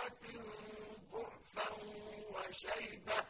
مرة ضعفا وشيبة